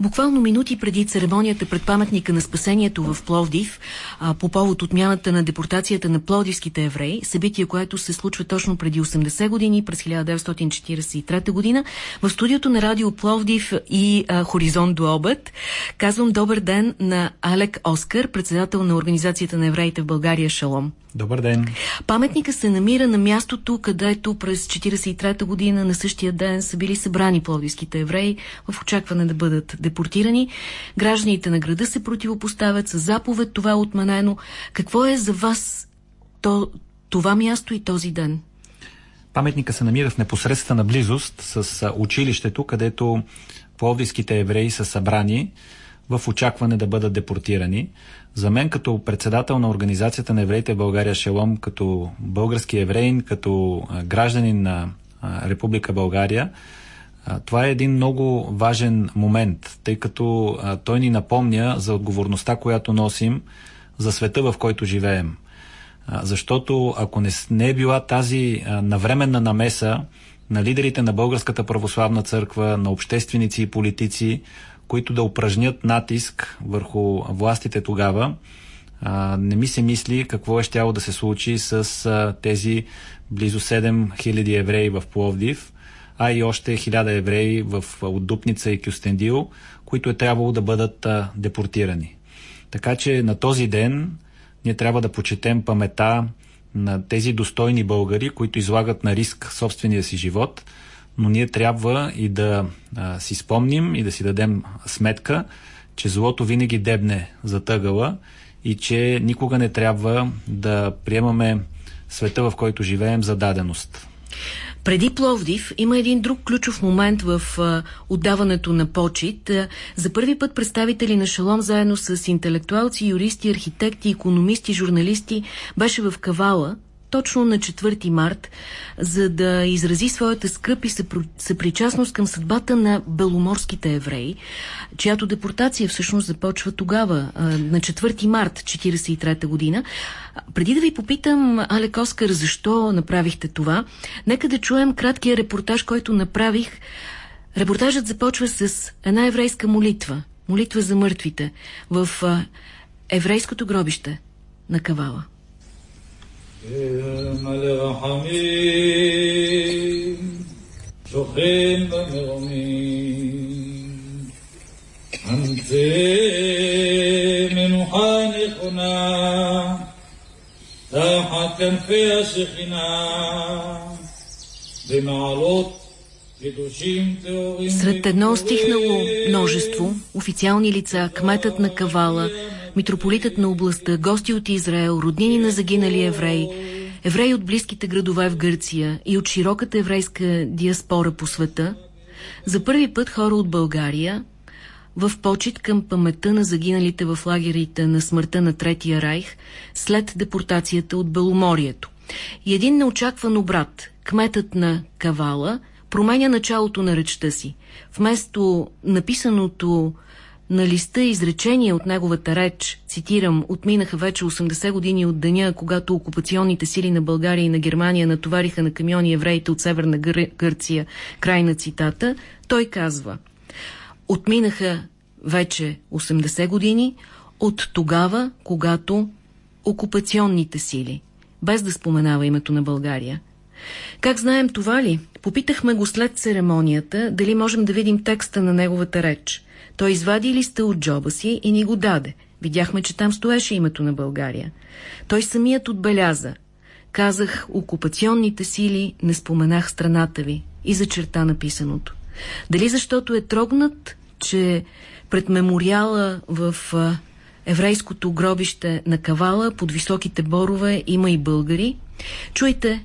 Буквално минути преди церемонията пред паметника на спасението в Пловдив, а, по повод отмяната на депортацията на пловдивските евреи, събитие, което се случва точно преди 80 години, през 1943 година, в студиото на радио Пловдив и а, Хоризонт до обед, казвам добър ден на Алек Оскар, председател на Организацията на евреите в България Шалом. Добър ден! Паметника се намира на мястото, където през 1943 година на същия ден са били събрани пловдивските евреи в очакване да бъдат депортирани. Гражданите на града се противопоставят с заповед, това е отменено. Какво е за вас то, това място и този ден? Паметника се намира в непосредствена близост с училището, където пловдивските евреи са събрани в очакване да бъдат депортирани. За мен като председател на Организацията на евреите в България Шелом, като български евреин, като гражданин на Република България, това е един много важен момент, тъй като той ни напомня за отговорността, която носим за света, в който живеем. Защото ако не, не е била тази навременна намеса на лидерите на Българската православна църква, на общественици и политици, които да упражнят натиск върху властите тогава, а, не ми се мисли какво е щяло да се случи с а, тези близо 7000 евреи в Пловдив, а и още 1000 евреи в Отдупница и Кюстендил, които е трябвало да бъдат а, депортирани. Така че на този ден ние трябва да почетем памета на тези достойни българи, които излагат на риск собствения си живот – но ние трябва и да а, си спомним и да си дадем сметка, че злото винаги дебне за тъгъла и че никога не трябва да приемаме света, в който живеем, за даденост. Преди Пловдив има един друг ключов момент в а, отдаването на почет. За първи път представители на Шалом заедно с интелектуалци, юристи, архитекти, економисти, журналисти беше в Кавала, точно на 4 март, за да изрази своята скръп и съпричастност към съдбата на беломорските евреи, чиято депортация всъщност започва тогава, на 4 март 1943 година. Преди да ви попитам, Алек Оскар, защо направихте това, нека да чуем краткия репортаж, който направих. Репортажът започва с една еврейска молитва, молитва за мъртвите, в еврейското гробище на Кавала. מלא רחמים, שוכן במרומים, המצא מנוחה נכונה, תחת כנפי השכינה, במעלות Сред едно стихнало множество, официални лица, кметът на Кавала, митрополитът на областта, гости от Израел, роднини на загинали евреи, евреи от близките градове в Гърция и от широката еврейска диаспора по света, за първи път хора от България в почет към паметта на загиналите в лагерите на смъртта на Третия райх след депортацията от Беломорието. И един неочакван обрат, кметът на Кавала, променя началото на речта си. Вместо написаното на листа изречение от неговата реч, цитирам, отминаха вече 80 години от деня, когато окупационните сили на България и на Германия натовариха на камиони евреите от Северна Гър... Гърция, край на цитата, той казва Отминаха вече 80 години от тогава, когато окупационните сили, без да споменава името на България. Как знаем това ли? Попитахме го след церемонията, дали можем да видим текста на неговата реч. Той извади листа от джоба си и ни го даде. Видяхме, че там стоеше името на България. Той самият отбеляза. Казах, окупационните сили, не споменах страната ви и зачерта написаното. Дали защото е трогнат, че пред мемориала в еврейското гробище на Кавала под високите борове има и българи? Чуйте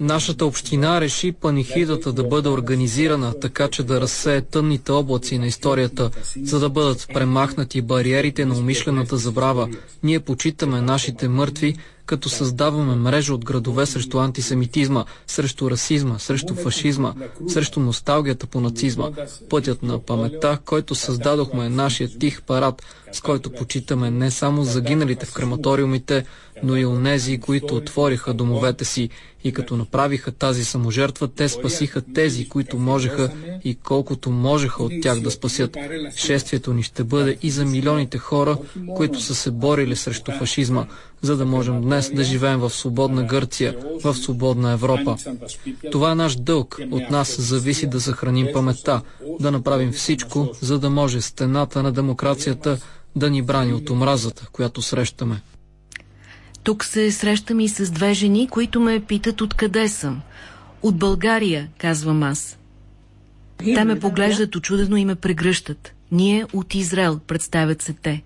Нашата община реши панихидата да бъде организирана така, че да разсее тъмните облаци на историята, за да бъдат премахнати бариерите на умишлената забрава. Ние почитаме нашите мъртви, като създаваме мрежа от градове срещу антисемитизма, срещу расизма, срещу фашизма, срещу носталгията по нацизма. Пътят на паметта, който създадохме е нашия тих парад, с който почитаме не само загиналите в крематориумите, но и онези, които отвориха домовете си и като направиха тази саможертва, те спасиха тези, които можеха и колкото можеха от тях да спасят. Шествието ни ще бъде и за милионите хора, които са се борили срещу фашизма, за да можем днес да живеем в свободна Гърция, в свободна Европа. Това е наш дълг. От нас зависи да съхраним паметта, да направим всичко, за да може стената на демокрацията да ни брани от омразата, която срещаме. Тук се срещам и с две жени, които ме питат откъде съм. От България, казвам аз. Те ме поглеждат очудено и ме прегръщат. Ние от Израел, представят се те.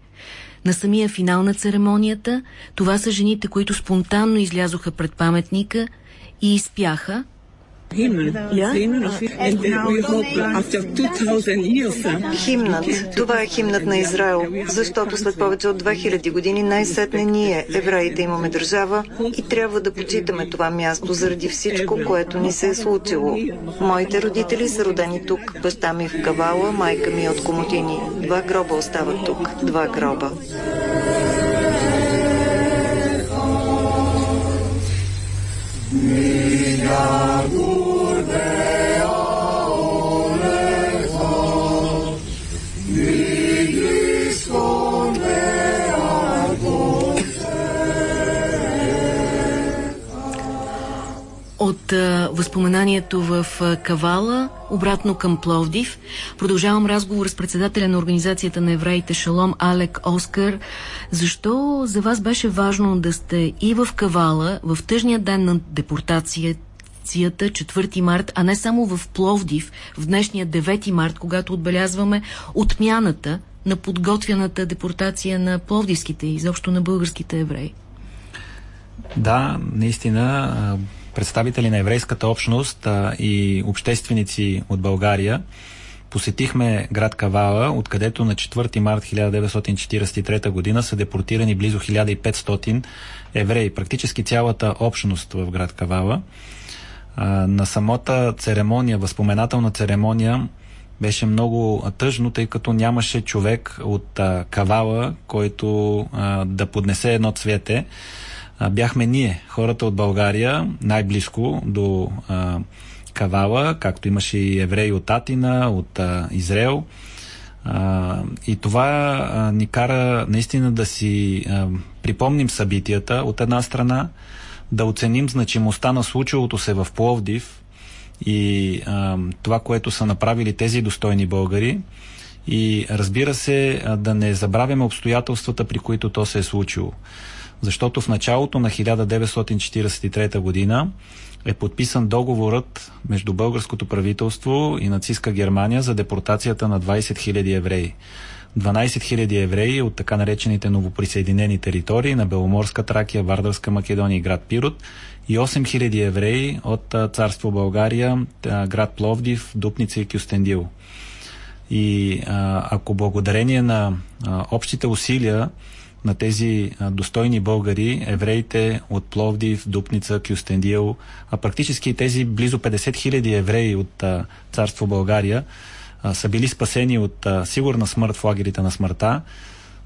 На самия финал на церемонията, това са жените, които спонтанно излязоха пред паметника и изпяха Химнът. Това е химнат на Израел, защото след повече от 2000 години най-сетне ние, евреите, имаме държава и трябва да почитаме това място заради всичко, което ни се е случило. Моите родители са родени тук, баща ми в Кавала, майка ми е от Комотини. Два гроба остават тук. Два гроба. Milagro. Възпоменанието в Кавала, обратно към Пловдив. Продължавам разговор с председателя на Организацията на евреите Шалом Алек Оскар. Защо за вас беше важно да сте и в Кавала, в тъжния ден на депортацията, 4 март, а не само в Пловдив, в днешния 9 март, когато отбелязваме отмяната на подготвяната депортация на пловдивските и изобщо на българските евреи? Да, наистина представители на еврейската общност а, и общественици от България. Посетихме град Кавала, откъдето на 4 март 1943 година са депортирани близо 1500 евреи, практически цялата общност в град Кавала. А, на самата церемония, възпоменателна церемония, беше много тъжно, тъй като нямаше човек от а, Кавала, който а, да поднесе едно цвете а, бяхме ние, хората от България, най-близко до а, Кавала, както имаше и евреи от Атина, от а, Израел. А, и това а, ни кара наистина да си а, припомним събитията от една страна, да оценим значимостта на случилото се в Пловдив и а, това, което са направили тези достойни българи. И разбира се, да не забравяме обстоятелствата, при които то се е случило защото в началото на 1943 година е подписан договорът между българското правителство и нацистска Германия за депортацията на 20 000 евреи. 12 000 евреи от така наречените новоприсъединени територии на Беломорска Тракия, Вардарска Македония и град Пирот и 8 000 евреи от Царство България, град Пловдив, Дупница и Кюстендил. И ако благодарение на общите усилия на тези достойни българи, евреите от Пловдив, Дупница, Кюстендил, а практически тези близо 50 хиляди евреи от царство България са били спасени от сигурна смърт в лагерите на смъртта.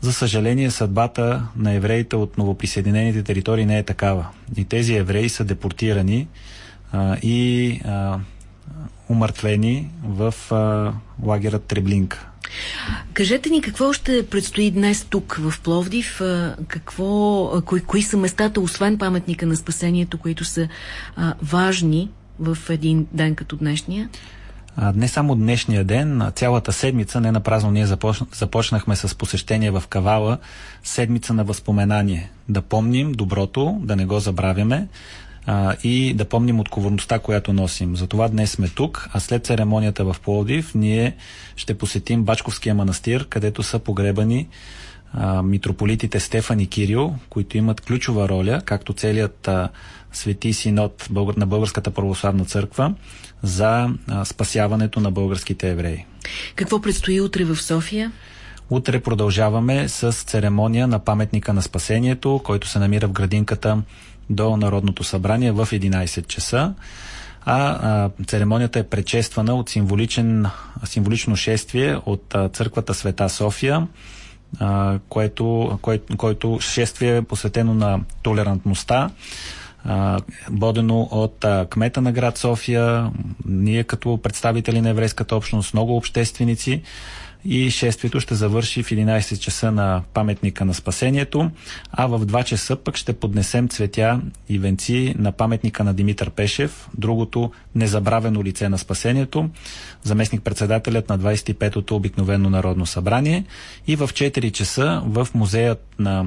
За съжаление, съдбата на евреите от новоприсъединените територии не е такава. И тези евреи са депортирани и умъртвени в а, лагера Треблинка. Кажете ни какво ще предстои днес тук в Пловдив, какво, кои, кои са местата, освен паметника на спасението, които са а, важни в един ден като днешния? А, не само днешния ден, а цялата седмица, не напразно ние започна, започнахме с посещение в Кавала, седмица на възпоменание. Да помним доброто, да не го забравяме, а, и да помним отговорността, която носим. Затова днес сме тук, а след церемонията в Пловдив ние ще посетим Бачковския манастир, където са погребани а, митрополитите Стефан и Кирил, които имат ключова роля, както целият а, свети синод на Българската православна църква, за а, спасяването на българските евреи. Какво предстои утре в София? Утре продължаваме с церемония на паметника на спасението, който се намира в градинката до Народното събрание в 11 часа. А, а церемонията е предшествана от символичен, символично шествие от а, църквата Света София, а, което, кое, което шествие е посветено на толерантността, бодено от кмета на град София, ние като представители на еврейската общност, много общественици и шествието ще завърши в 11 часа на паметника на спасението, а в 2 часа пък ще поднесем цветя и венци на паметника на Димитър Пешев, другото незабравено лице на спасението, заместник-председателят на 25-то обикновено народно събрание. И в 4 часа в музеят на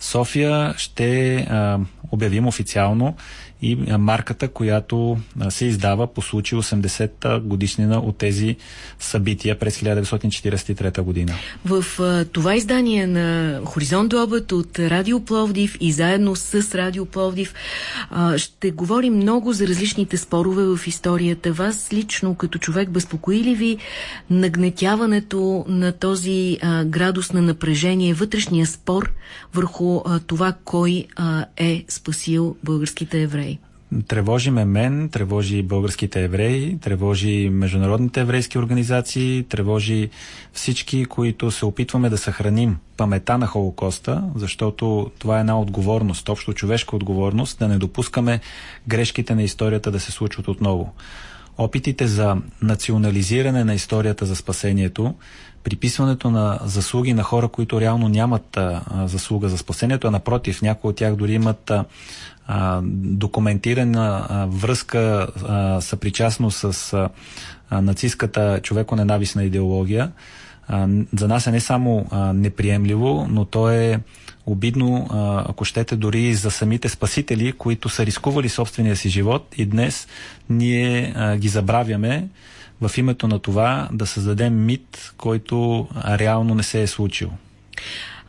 София ще а, обявим официално и марката, която се издава по случай 80-та годишнина от тези събития през 1943 година. В това издание на Хоризонт до обед от Радио Пловдив и заедно с Радио Пловдив ще говорим много за различните спорове в историята. Вас лично като човек безпокои ли ви нагнетяването на този градус на напрежение, вътрешния спор върху това кой е спасил българските евреи? Тревожи ме мен, тревожи българските евреи, тревожи международните еврейски организации, тревожи всички, които се опитваме да съхраним памета на Холокоста, защото това е една отговорност, общо човешка отговорност, да не допускаме грешките на историята да се случват отново. Опитите за национализиране на историята за спасението, приписването на заслуги на хора, които реално нямат а, заслуга за спасението, а напротив, някои от тях дори имат а, документирана а, връзка, а, съпричастно с а, нацистската човеконенавистна идеология, а, за нас е не само а, неприемливо, но то е обидно, а, ако щете, дори за самите спасители, които са рискували собствения си живот и днес ние а, ги забравяме в името на това да създадем мит, който реално не се е случил.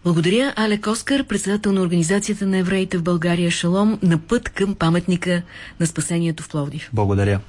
Благодаря, Алек Оскар, председател на Организацията на евреите в България Шалом, на път към паметника на спасението в Пловдив. Благодаря.